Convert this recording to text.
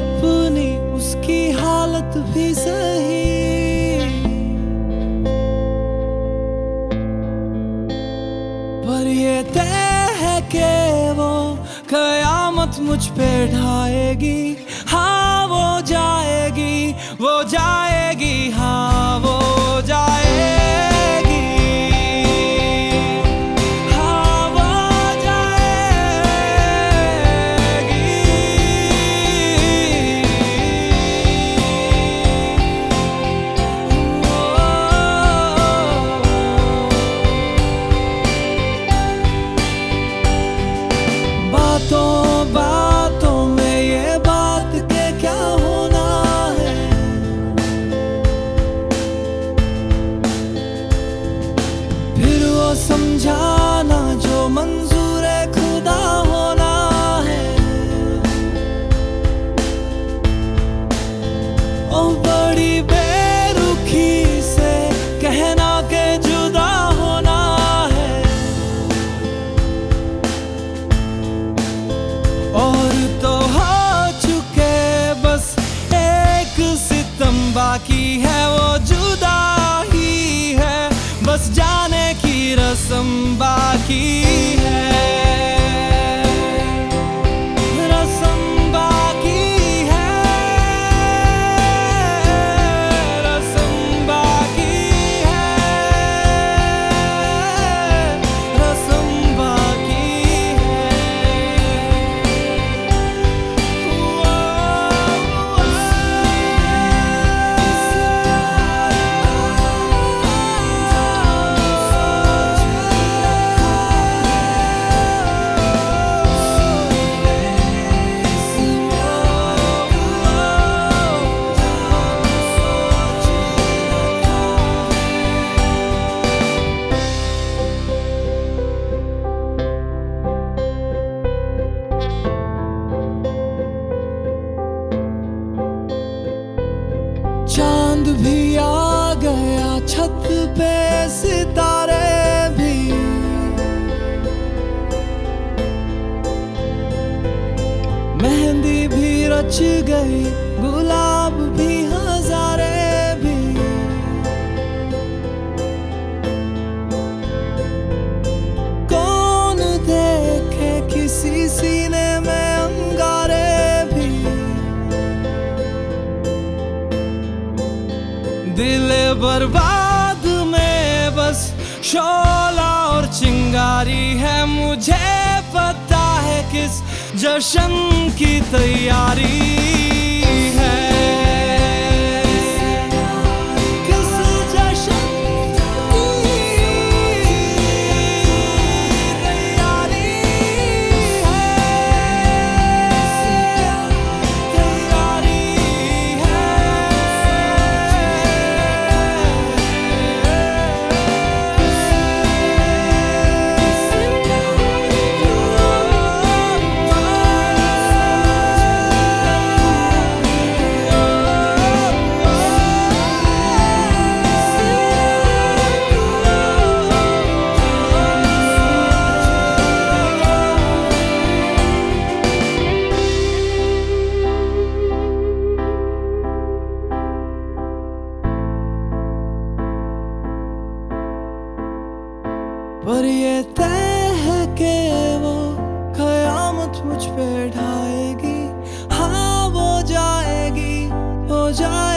अपनी उसकी हालत भी सही। पर ये तय है कि वो कयामत मुझ पे ढाएगी। हाँ वो जाएगी वो जाएगी हाँ वो जाने की रस्म बाकी है। चाँद भी आ गया छत पे सितारे भी। मेहंदी भी रच गई गुलाब भी बर्बाद में बस शोला और चिंगारी है मुझे पता है किस जशन की तैयारी। ये तय है कि वो कयामत मुझ पे ढाएगी। हाँ वो जाएगी वो जाएगी